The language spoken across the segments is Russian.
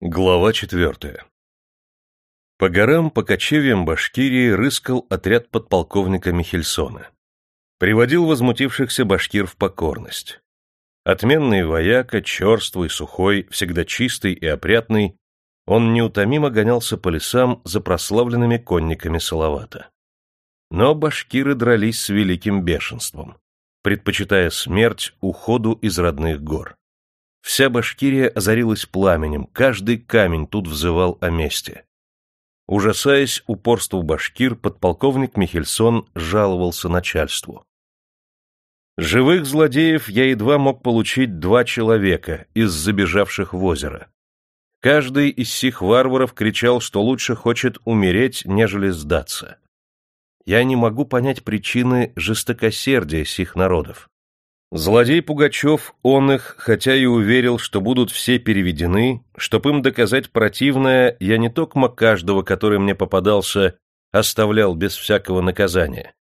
Глава четвертая По горам, по кочевьям Башкирии рыскал отряд подполковника Михельсона. Приводил возмутившихся башкир в покорность. Отменный вояка, черствый, сухой, всегда чистый и опрятный, он неутомимо гонялся по лесам за прославленными конниками Салавата. Но башкиры дрались с великим бешенством, предпочитая смерть уходу из родных гор. Вся Башкирия озарилась пламенем, каждый камень тут взывал о мести. Ужасаясь упорству башкир, подполковник Михельсон жаловался начальству. Живых злодеев я едва мог получить два человека из забежавших в озеро. Каждый из сих варваров кричал, что лучше хочет умереть, нежели сдаться. Я не могу понять причины жестокосердия сих народов. Злодей Пугачев, он их, хотя и уверил, что будут все переведены, чтоб им доказать противное, я не токмо каждого, который мне попадался, оставлял без всякого наказания,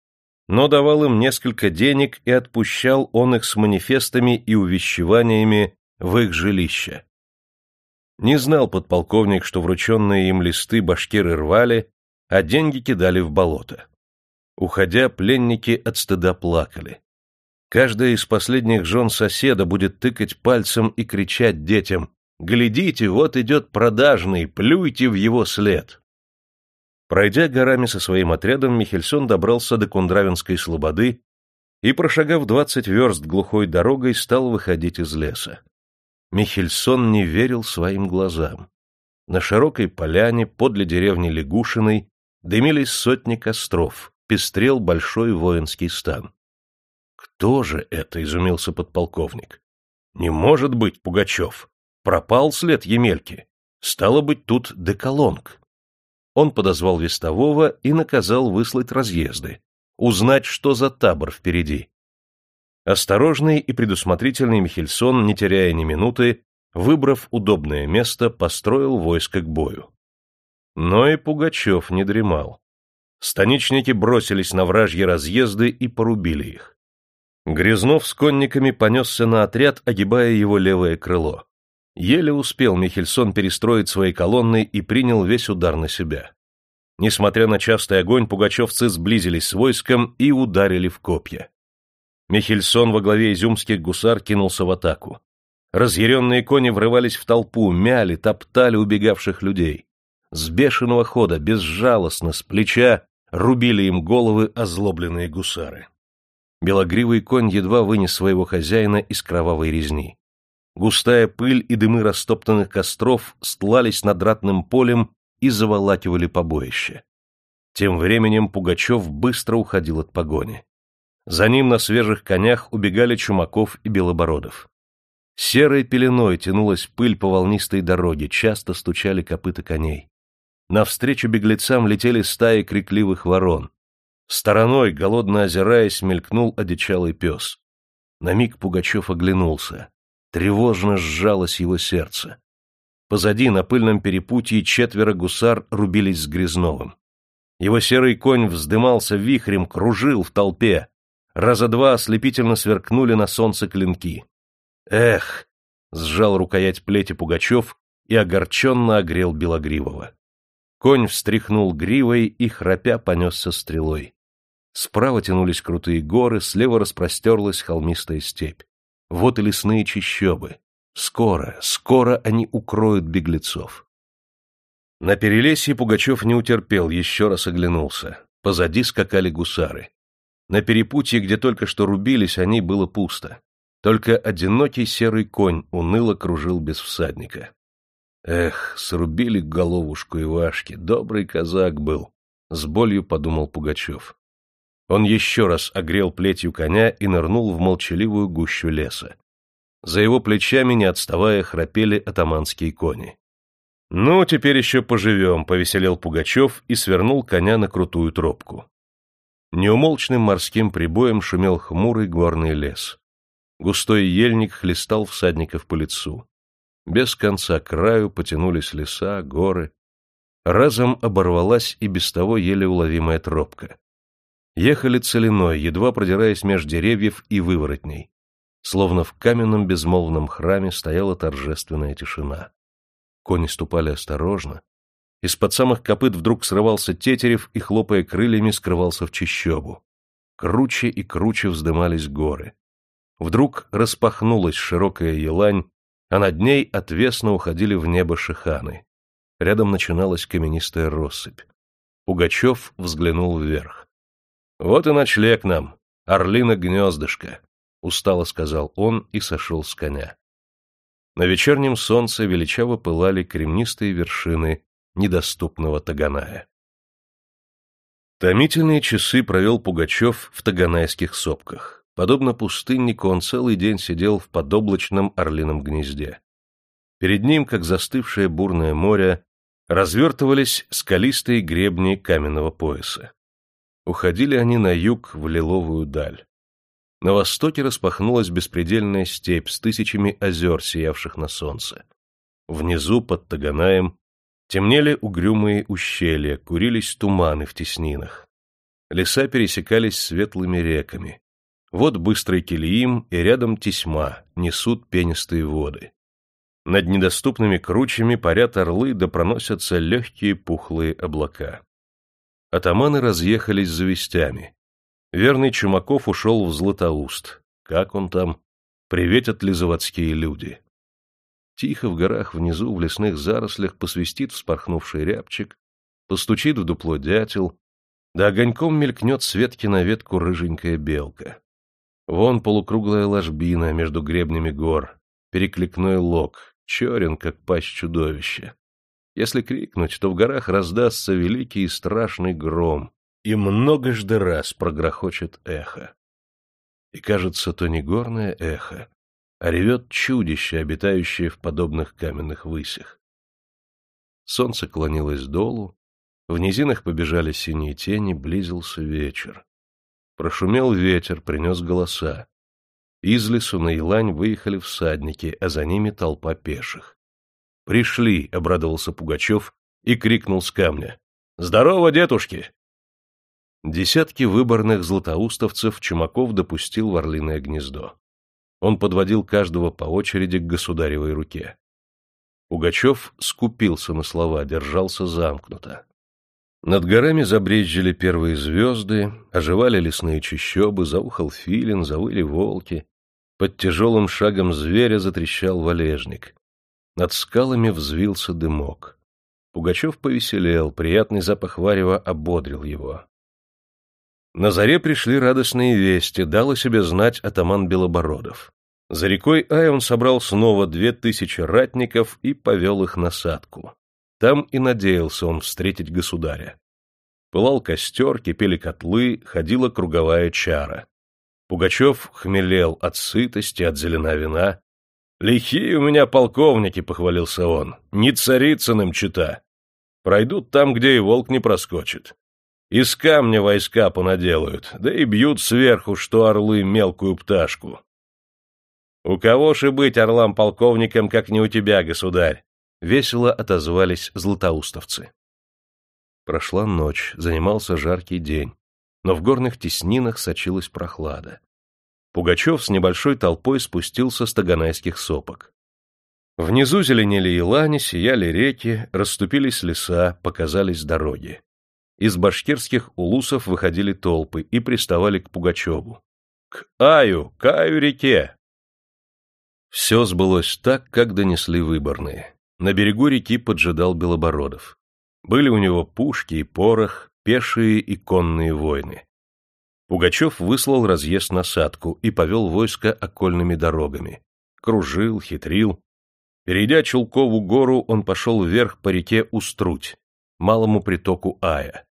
но давал им несколько денег и отпущал он их с манифестами и увещеваниями в их жилище. Не знал подполковник, что врученные им листы башкиры рвали, а деньги кидали в болото. Уходя, пленники от стыда плакали. Каждая из последних жен соседа будет тыкать пальцем и кричать детям «Глядите, вот идет продажный, плюйте в его след!» Пройдя горами со своим отрядом, Михельсон добрался до Кундравинской слободы и, прошагав двадцать верст глухой дорогой, стал выходить из леса. Михельсон не верил своим глазам. На широкой поляне подле деревни Лягушиной дымились сотни костров, пестрел большой воинский стан. Кто же это, изумился подполковник. Не может быть, Пугачев. Пропал след Емельки. Стало быть, тут деколонг. Он подозвал вестового и наказал выслать разъезды, узнать, что за табор впереди. Осторожный и предусмотрительный Михельсон, не теряя ни минуты, выбрав удобное место, построил войско к бою. Но и Пугачев не дремал. Станичники бросились на вражьи разъезды и порубили их. Грязнов с конниками понесся на отряд, огибая его левое крыло. Еле успел Михельсон перестроить свои колонны и принял весь удар на себя. Несмотря на частый огонь, пугачевцы сблизились с войском и ударили в копья. Михельсон во главе изюмских гусар кинулся в атаку. Разъяренные кони врывались в толпу, мяли, топтали убегавших людей. С бешеного хода, безжалостно, с плеча, рубили им головы озлобленные гусары. Белогривый конь едва вынес своего хозяина из кровавой резни. Густая пыль и дымы растоптанных костров стлались над ратным полем и заволакивали побоище. Тем временем Пугачев быстро уходил от погони. За ним на свежих конях убегали Чумаков и Белобородов. Серой пеленой тянулась пыль по волнистой дороге, часто стучали копыта коней. Навстречу беглецам летели стаи крикливых ворон. Стороной, голодно озираясь, мелькнул одичалый пес. На миг Пугачев оглянулся. Тревожно сжалось его сердце. Позади, на пыльном перепутье, четверо гусар рубились с Грязновым. Его серый конь вздымался вихрем, кружил в толпе. Раза два ослепительно сверкнули на солнце клинки. «Эх!» — сжал рукоять плети Пугачев и огорченно огрел Белогривого. Конь встряхнул гривой и, храпя, понесся стрелой. Справа тянулись крутые горы, слева распростерлась холмистая степь. Вот и лесные чащобы. Скоро, скоро они укроют беглецов. На перелесье Пугачев не утерпел, еще раз оглянулся. Позади скакали гусары. На перепутье, где только что рубились, они было пусто. Только одинокий серый конь уныло кружил без всадника. Эх, срубили головушку Ивашки, добрый казак был, — с болью подумал Пугачев. Он еще раз огрел плетью коня и нырнул в молчаливую гущу леса. За его плечами, не отставая, храпели атаманские кони. «Ну, теперь еще поживем», — повеселел Пугачев и свернул коня на крутую тропку. Неумолчным морским прибоем шумел хмурый горный лес. Густой ельник хлестал всадников по лицу. Без конца краю потянулись леса, горы. Разом оборвалась и без того еле уловимая тропка. Ехали целиной, едва продираясь меж деревьев и выворотней. Словно в каменном безмолвном храме стояла торжественная тишина. Кони ступали осторожно. Из-под самых копыт вдруг срывался тетерев и, хлопая крыльями, скрывался в чищобу. Круче и круче вздымались горы. Вдруг распахнулась широкая елань, а над ней отвесно уходили в небо шиханы. Рядом начиналась каменистая россыпь. Пугачев взглянул вверх. — Вот и ночлег нам, орлино гнездышко, — устало сказал он и сошел с коня. На вечернем солнце величаво пылали кремнистые вершины недоступного Таганая. Томительные часы провел Пугачев в Таганайских сопках. Подобно пустыннику, он целый день сидел в подоблачном орлином гнезде. Перед ним, как застывшее бурное море, развертывались скалистые гребни каменного пояса. Уходили они на юг в лиловую даль. На востоке распахнулась беспредельная степь с тысячами озер, сиявших на солнце. Внизу, под Таганаем, темнели угрюмые ущелья, курились туманы в теснинах. Леса пересекались светлыми реками. Вот быстрый Килиим и рядом тесьма, несут пенистые воды. Над недоступными кручами парят орлы да проносятся легкие пухлые облака. Атаманы разъехались за вестями. Верный Чумаков ушел в Златоуст. Как он там? Приветят ли заводские люди? Тихо в горах внизу, в лесных зарослях, посвистит вспорхнувший рябчик, постучит в дупло дятел, да огоньком мелькнет с ветки на ветку рыженькая белка. Вон полукруглая ложбина между гребнями гор, перекликной лог, черен, как пасть чудовища. Если крикнуть, то в горах раздастся великий и страшный гром, и многожды раз прогрохочет эхо. И кажется, то не горное эхо, а ревет чудище, обитающее в подобных каменных высях. Солнце клонилось долу, в низинах побежали синие тени, близился вечер. Прошумел ветер, принес голоса. Из лесу на Илань выехали всадники, а за ними толпа пеших. «Пришли!» — обрадовался Пугачев и крикнул с камня. «Здорово, дедушки!» Десятки выборных златоустовцев Чумаков допустил в орлиное гнездо. Он подводил каждого по очереди к государевой руке. Пугачев скупился на слова, держался замкнуто. Над горами забрезжили первые звезды, оживали лесные чащобы, заухал филин, завыли волки. Под тяжелым шагом зверя затрещал валежник. Над скалами взвился дымок. Пугачев повеселел, приятный запах варева ободрил его. На заре пришли радостные вести, дал о себе знать атаман Белобородов. За рекой Ай он собрал снова две тысячи ратников и повел их на садку. Там и надеялся он встретить государя. Пылал костер, кипели котлы, ходила круговая чара. Пугачев хмелел от сытости, от зелена вина. «Лихие у меня полковники», — похвалился он, — «не царицыным чита. Пройдут там, где и волк не проскочит. Из камня войска понаделают, да и бьют сверху, что орлы мелкую пташку». «У кого же быть орлам-полковником, как не у тебя, государь?» — весело отозвались златоустовцы. Прошла ночь, занимался жаркий день, но в горных теснинах сочилась прохлада. Пугачев с небольшой толпой спустился с таганайских сопок. Внизу зеленели елани, сияли реки, расступились леса, показались дороги. Из башкирских улусов выходили толпы и приставали к Пугачеву. «К Аю, к Аю-реке!» Все сбылось так, как донесли выборные. На берегу реки поджидал Белобородов. Были у него пушки и порох, пешие и конные войны. Пугачев выслал разъезд на садку и повел войско окольными дорогами. Кружил, хитрил. Перейдя Чулкову гору, он пошел вверх по реке Уструть, малому притоку Ая.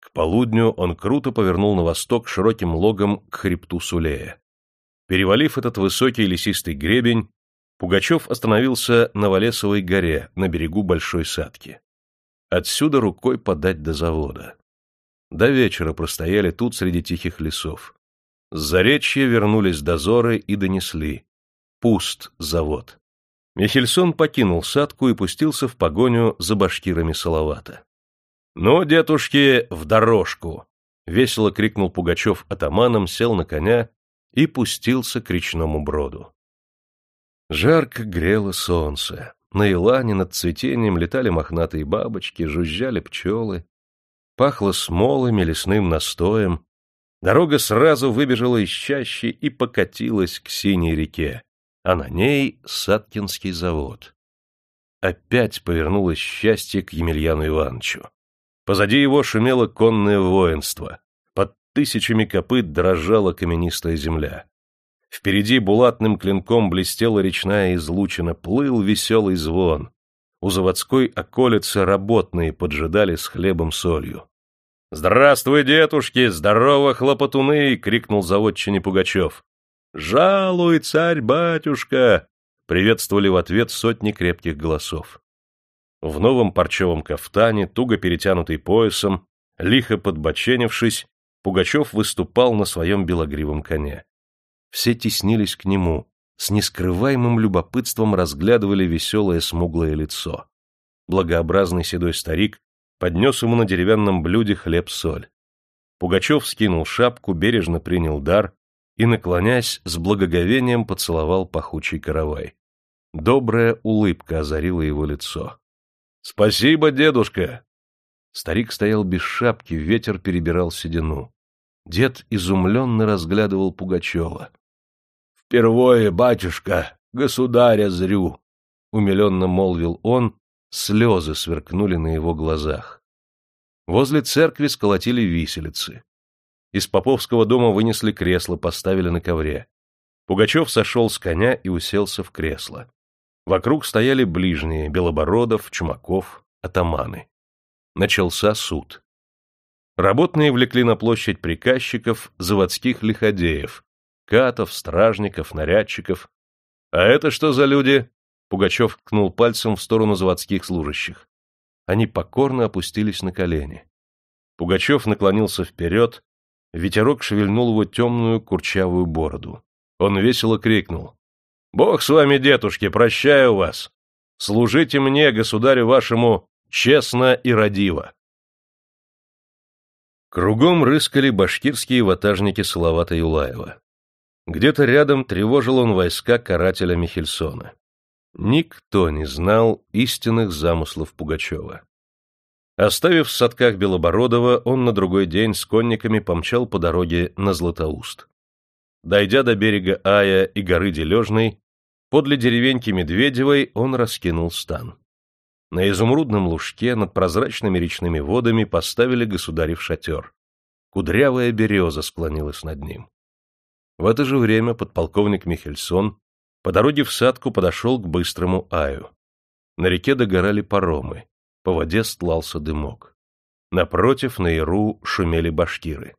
К полудню он круто повернул на восток широким логом к хребту Сулея. Перевалив этот высокий лесистый гребень, Пугачев остановился на Валесовой горе, на берегу Большой Садки. Отсюда рукой подать до завода. До вечера простояли тут среди тихих лесов. С заречья вернулись дозоры и донесли. Пуст завод. Михельсон покинул садку и пустился в погоню за башкирами Салавата. — Ну, дедушки, в дорожку! — весело крикнул Пугачев атаманом, сел на коня и пустился к речному броду. Жарко грело солнце. На Илане над цветением летали мохнатые бабочки, жужжали пчелы. Пахло смолами, лесным настоем. Дорога сразу выбежала из чащи и покатилась к синей реке, а на ней Саткинский завод. Опять повернулось счастье к Емельяну Ивановичу. Позади его шумело конное воинство. Под тысячами копыт дрожала каменистая земля. Впереди булатным клинком блестела речная излучина, плыл веселый звон. У заводской околицы работные поджидали с хлебом-солью. — Здравствуй, дедушки! Здорово, хлопотуны! — крикнул заводчине Пугачев. — Жалуй, царь-батюшка! — приветствовали в ответ сотни крепких голосов. В новом парчевом кафтане, туго перетянутый поясом, лихо подбоченившись, Пугачев выступал на своем белогривом коне. Все теснились к нему, с нескрываемым любопытством разглядывали веселое смуглое лицо. Благообразный седой старик поднес ему на деревянном блюде хлеб-соль. Пугачев скинул шапку, бережно принял дар и, наклонясь, с благоговением поцеловал пахучий каравай. Добрая улыбка озарила его лицо. — Спасибо, дедушка! Старик стоял без шапки, ветер перебирал седину. Дед изумленно разглядывал Пугачева. — Впервые, батюшка, государя зрю! — умиленно молвил он, слезы сверкнули на его глазах. Возле церкви сколотили виселицы. Из поповского дома вынесли кресло, поставили на ковре. Пугачев сошел с коня и уселся в кресло. Вокруг стояли ближние — Белобородов, Чумаков, атаманы. Начался суд. Работные влекли на площадь приказчиков, заводских лиходеев, катов, стражников, нарядчиков. А это что за люди? Пугачев ткнул пальцем в сторону заводских служащих. Они покорно опустились на колени. Пугачев наклонился вперед, ветерок шевельнул его темную курчавую бороду. Он весело крикнул. — Бог с вами, дедушки, прощаю вас! Служите мне, государю вашему, честно и родиво! Кругом рыскали башкирские ватажники Салавата Юлаева. Где-то рядом тревожил он войска карателя Михельсона. Никто не знал истинных замыслов Пугачева. Оставив в садках Белобородова, он на другой день с конниками помчал по дороге на Златоуст. Дойдя до берега Ая и горы Дележной, подле деревеньки Медведевой он раскинул стан. На изумрудном лужке над прозрачными речными водами поставили государев шатер. Кудрявая береза склонилась над ним. В это же время подполковник Михельсон по дороге в садку подошел к быстрому Аю. На реке догорали паромы, по воде стлался дымок. Напротив, на Иру шумели башкиры.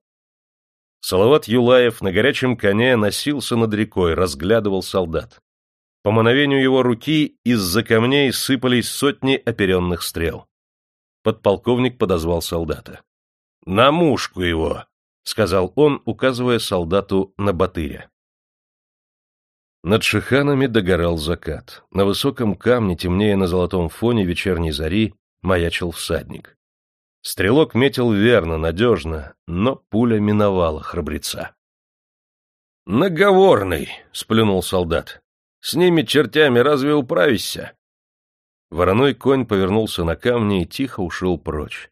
Салават Юлаев на горячем коне носился над рекой, разглядывал солдат. По мановению его руки из-за камней сыпались сотни оперенных стрел. Подполковник подозвал солдата. — На мушку его! — сказал он, указывая солдату на батыря. Над шиханами догорал закат. На высоком камне, темнее на золотом фоне вечерней зари, маячил всадник. Стрелок метил верно, надежно, но пуля миновала храбреца. «Наговорный!» — сплюнул солдат. С ними чертями разве управишься? Вороной конь повернулся на камни и тихо ушел прочь.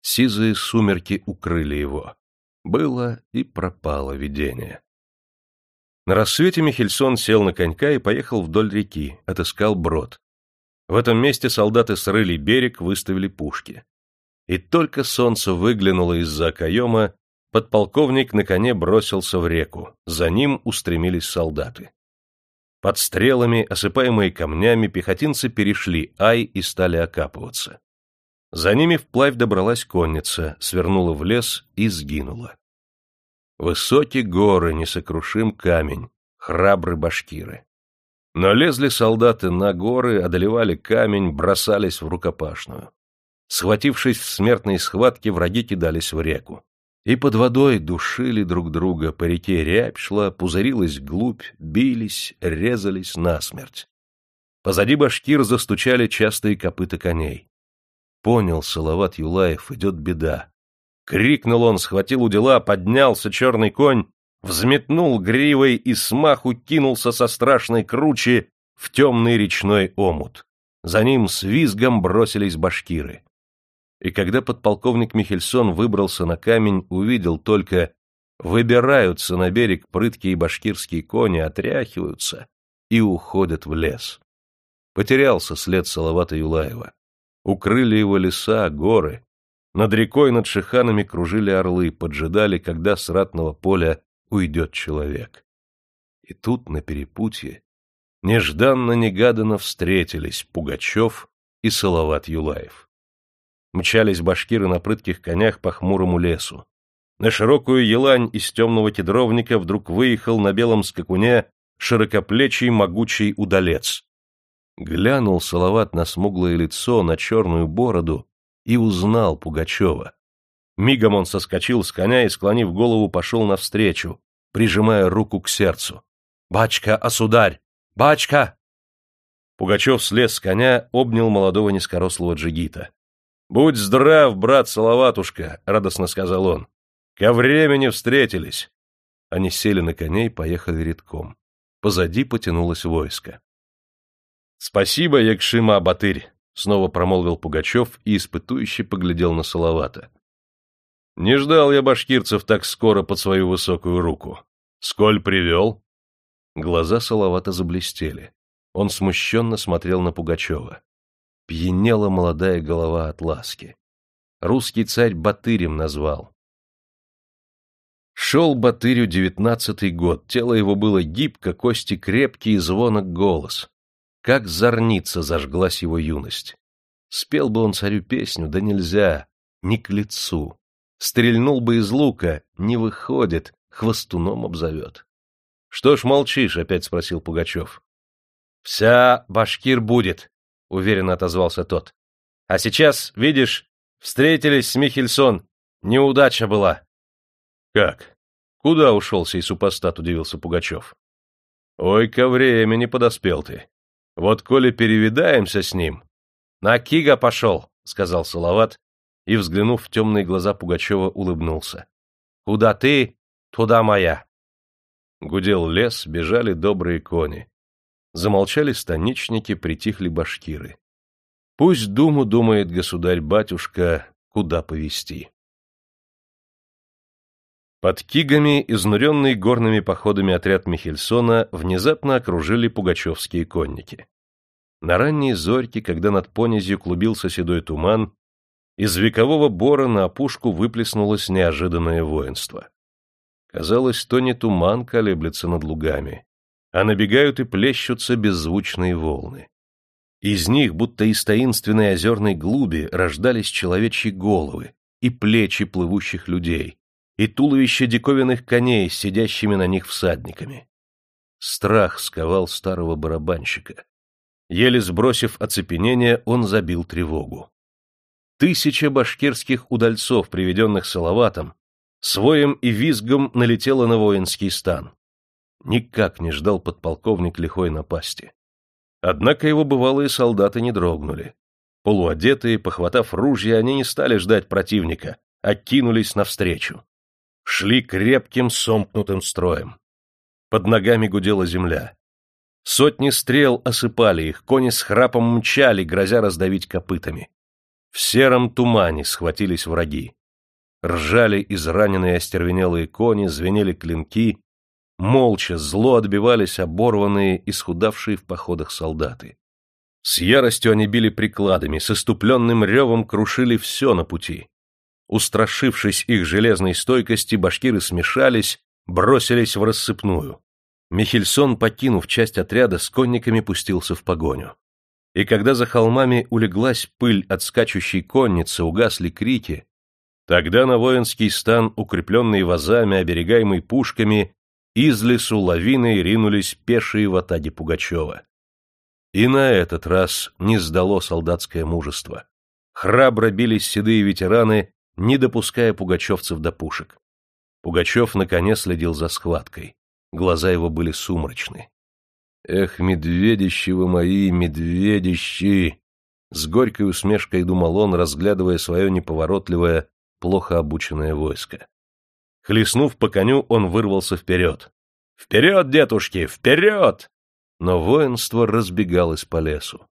Сизые сумерки укрыли его. Было и пропало видение. На рассвете Михельсон сел на конька и поехал вдоль реки, отыскал брод. В этом месте солдаты срыли берег, выставили пушки. И только солнце выглянуло из-за окоема, подполковник на коне бросился в реку, за ним устремились солдаты. Под стрелами, осыпаемые камнями, пехотинцы перешли Ай и стали окапываться. За ними вплавь добралась конница, свернула в лес и сгинула. Высокие горы, несокрушим камень, храбры башкиры. Но лезли солдаты на горы, одолевали камень, бросались в рукопашную. Схватившись в смертной схватке, враги кидались в реку. И под водой душили друг друга, по реке рябь шла, пузырилась глубь, бились, резались насмерть. Позади башкир застучали частые копыта коней. Понял Салават Юлаев, идет беда. Крикнул он, схватил у дела, поднялся черный конь, взметнул гривой и смаху кинулся со страшной кручи в темный речной омут. За ним с визгом бросились башкиры. И когда подполковник Михельсон выбрался на камень, увидел только выбираются на берег прыткие башкирские кони, отряхиваются и уходят в лес. Потерялся след Салавата Юлаева. Укрыли его леса, горы. Над рекой, над шиханами кружили орлы, поджидали, когда с ратного поля уйдет человек. И тут, на перепутье, нежданно-негаданно встретились Пугачев и Салават Юлаев. Мчались башкиры на прытких конях по хмурому лесу. На широкую елань из темного кедровника вдруг выехал на белом скакуне широкоплечий могучий удалец. Глянул Салават на смуглое лицо, на черную бороду и узнал Пугачева. Мигом он соскочил с коня и, склонив голову, пошел навстречу, прижимая руку к сердцу. «Бачка, осударь! Бачка!» Пугачев слез с коня, обнял молодого низкорослого джигита. «Будь здрав, брат Салаватушка!» — радостно сказал он. «Ко времени встретились!» Они сели на коней, поехали редком. Позади потянулось войско. «Спасибо, Якшима Батырь!» — снова промолвил Пугачев и испытующе поглядел на Салавата. «Не ждал я башкирцев так скоро под свою высокую руку. Сколь привел?» Глаза Салавата заблестели. Он смущенно смотрел на Пугачева. Пьянела молодая голова от ласки. Русский царь Батырем назвал. Шел Батырю девятнадцатый год, тело его было гибко, кости крепкие, звонок голос. Как зорница зажглась его юность. Спел бы он царю песню, да нельзя, не к лицу. Стрельнул бы из лука, не выходит, хвостуном обзовет. — Что ж молчишь? — опять спросил Пугачев. — Вся башкир будет, — уверенно отозвался тот. — А сейчас, видишь, встретились с Михельсон. Неудача была. — Как? Куда ушел сей супостат? — удивился Пугачев. — Ой, ко времени подоспел ты. Вот коли перевидаемся с ним... — На Кига пошел, — сказал Салават, и, взглянув в темные глаза Пугачева, улыбнулся. — Куда ты, туда моя. Гудел лес, бежали добрые кони. Замолчали станичники, притихли башкиры. Пусть думу думает государь-батюшка, куда повести. Под Кигами, изнуренный горными походами отряд Михельсона, внезапно окружили пугачевские конники. На ранней зорьке, когда над понизью клубился седой туман, из векового бора на опушку выплеснулось неожиданное воинство. Казалось, то не туман колеблется над лугами, а набегают и плещутся беззвучные волны. Из них, будто из таинственной озерной глуби, рождались человечьи головы и плечи плывущих людей, и туловища диковинных коней сидящими на них всадниками. Страх сковал старого барабанщика. Еле сбросив оцепенение, он забил тревогу. Тысяча башкирских удальцов, приведенных Салаватом, своим и визгом налетела на воинский стан. Никак не ждал подполковник лихой напасти. Однако его бывалые солдаты не дрогнули. Полуодетые, похватав ружья, они не стали ждать противника, а кинулись навстречу шли крепким сомкнутым строем. Под ногами гудела земля. Сотни стрел осыпали их, кони с храпом мчали, грозя раздавить копытами. В сером тумане схватились враги. Ржали израненные остервенелые кони, звенели клинки, молча, зло отбивались оборванные, исхудавшие в походах солдаты. С яростью они били прикладами, с иступленным ревом крушили все на пути. Устрашившись их железной стойкости, башкиры смешались, бросились в рассыпную. Михельсон, покинув часть отряда, с конниками пустился в погоню. И когда за холмами улеглась пыль от скачущей конницы, угасли крики, тогда на воинский стан, укрепленный вазами, оберегаемый пушками, из лесу лавиной ринулись пешие в атаге Пугачева. И на этот раз не сдало солдатское мужество. Храбро бились седые ветераны не допуская пугачевцев до пушек. Пугачев на коне следил за схваткой. Глаза его были сумрачны. «Эх, медведищи вы мои, медведищи!» С горькой усмешкой думал он, разглядывая свое неповоротливое, плохо обученное войско. Хлестнув по коню, он вырвался вперед. «Вперед, дедушки, вперед!» Но воинство разбегалось по лесу.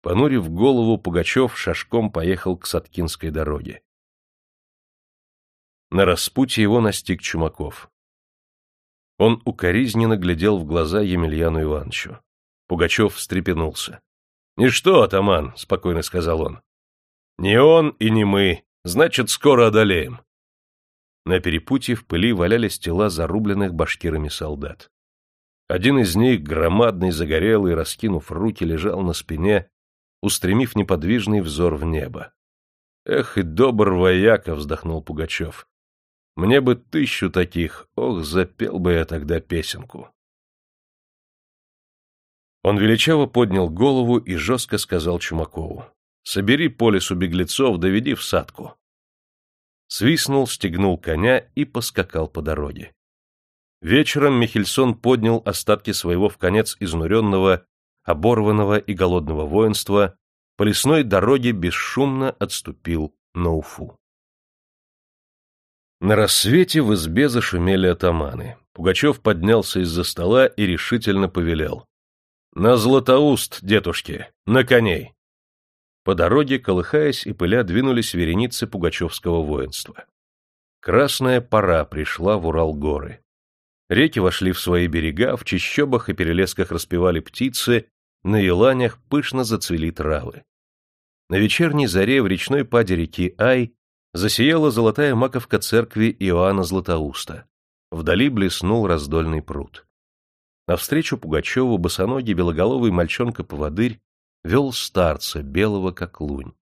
Понурив голову, Пугачев шашком поехал к Саткинской дороге. На распутье его настиг Чумаков. Он укоризненно глядел в глаза Емельяну Ивановичу. Пугачев встрепенулся. — Ничто, атаман, — спокойно сказал он. — Не он и не мы, значит, скоро одолеем. На перепутье в пыли валялись тела зарубленных башкирами солдат. Один из них, громадный, загорелый, раскинув руки, лежал на спине, устремив неподвижный взор в небо. «Эх, и добр вояка!» — вздохнул Пугачев. «Мне бы тысячу таких, ох, запел бы я тогда песенку!» Он величаво поднял голову и жестко сказал Чумакову. «Собери по лесу беглецов, доведи в садку». Свистнул, стегнул коня и поскакал по дороге. Вечером Михельсон поднял остатки своего в конец изнуренного, оборванного и голодного воинства, по лесной дороге бесшумно отступил на Уфу. На рассвете в избе зашумели атаманы. Пугачев поднялся из-за стола и решительно повелел. На Златоуст, дедушки, на коней. По дороге, колыхаясь и пыля, двинулись вереницы пугачевского воинства. Красная пора пришла в Урал-горы. Реки вошли в свои берега, в чащобах и перелесках распевали птицы, на еланях пышно зацвели травы. На вечерней заре в речной паде реки Ай засияла золотая маковка церкви Иоанна Златоуста. Вдали блеснул раздольный пруд. Навстречу Пугачеву босоногий белоголовый мальчонка-поводырь вел старца, белого как лунь.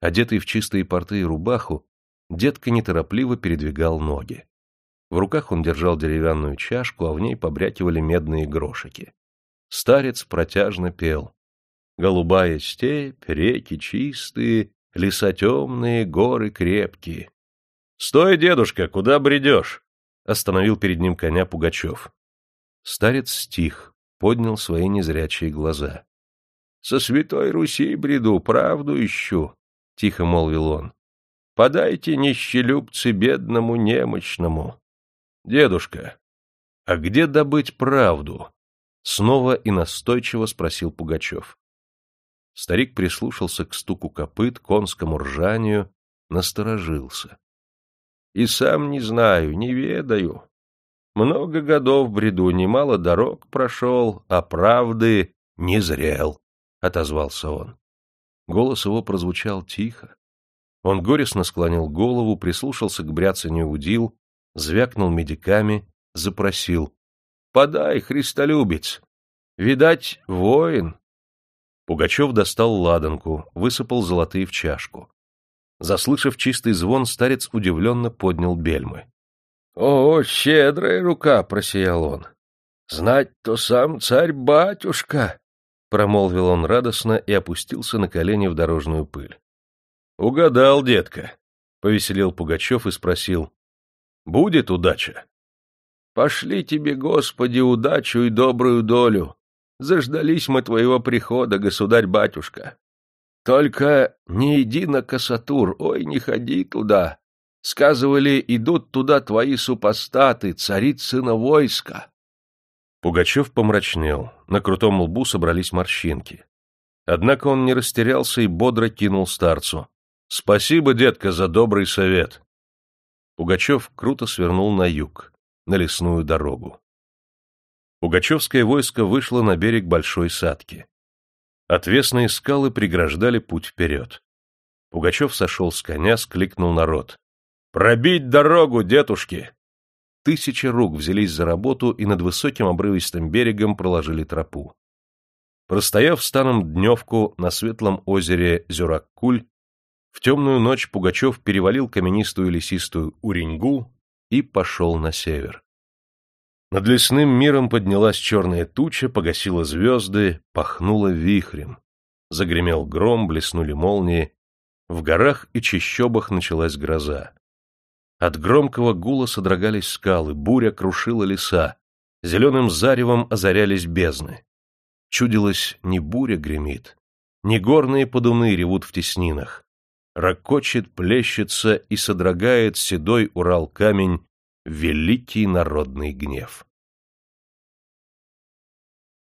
Одетый в чистые порты и рубаху, детка неторопливо передвигал ноги. В руках он держал деревянную чашку, а в ней побрякивали медные грошики. Старец протяжно пел. Голубая степь, реки чистые, леса темные, горы крепкие. — Стой, дедушка, куда бредешь? — остановил перед ним коня Пугачев. Старец стих, поднял свои незрячие глаза. — Со святой Руси бреду, правду ищу, — тихо молвил он. — Подайте нищелюбцы бедному немощному. — Дедушка, а где добыть правду? — снова и настойчиво спросил Пугачев. Старик прислушался к стуку копыт, конскому ржанию, насторожился. — И сам не знаю, не ведаю, много годов бреду, немало дорог прошел, а правды не зрел, — отозвался он. Голос его прозвучал тихо. Он горестно склонил голову, прислушался к бряцанию удил, звякнул медиками, запросил. — Подай, христолюбец! Видать, воин! Пугачев достал ладанку, высыпал золотые в чашку. Заслышав чистый звон, старец удивленно поднял бельмы. О, щедрая рука, просиял он. Знать то сам царь-батюшка, промолвил он радостно и опустился на колени в дорожную пыль. Угадал, детка, повеселел Пугачев и спросил: Будет удача? Пошли тебе, Господи, удачу и добрую долю. Заждались мы твоего прихода, государь-батюшка. Только не иди на Касатур, ой, не ходи туда. Сказывали, идут туда твои супостаты, царицына войска. Пугачев помрачнел, на крутом лбу собрались морщинки. Однако он не растерялся и бодро кинул старцу. — Спасибо, детка, за добрый совет. Пугачев круто свернул на юг, на лесную дорогу. Пугачевское войско вышло на берег Большой Садки. Отвесные скалы преграждали путь вперед. Пугачев сошел с коня, скликнул народ. «Пробить дорогу, дедушки!» Тысячи рук взялись за работу и над высоким обрывистым берегом проложили тропу. Простояв станом дневку на светлом озере Зюраккуль, в темную ночь Пугачев перевалил каменистую лесистую Уренгу и пошел на север. Над лесным миром поднялась черная туча, погасила звезды, пахнула вихрем. Загремел гром, блеснули молнии. В горах и чащобах началась гроза. От громкого гула содрогались скалы, буря крушила леса, зеленым заревом озарялись бездны. Чудилось, не буря гремит, не горные подуны ревут в теснинах. Рокочет, плещется и содрогает седой Урал-камень великий народный гнев.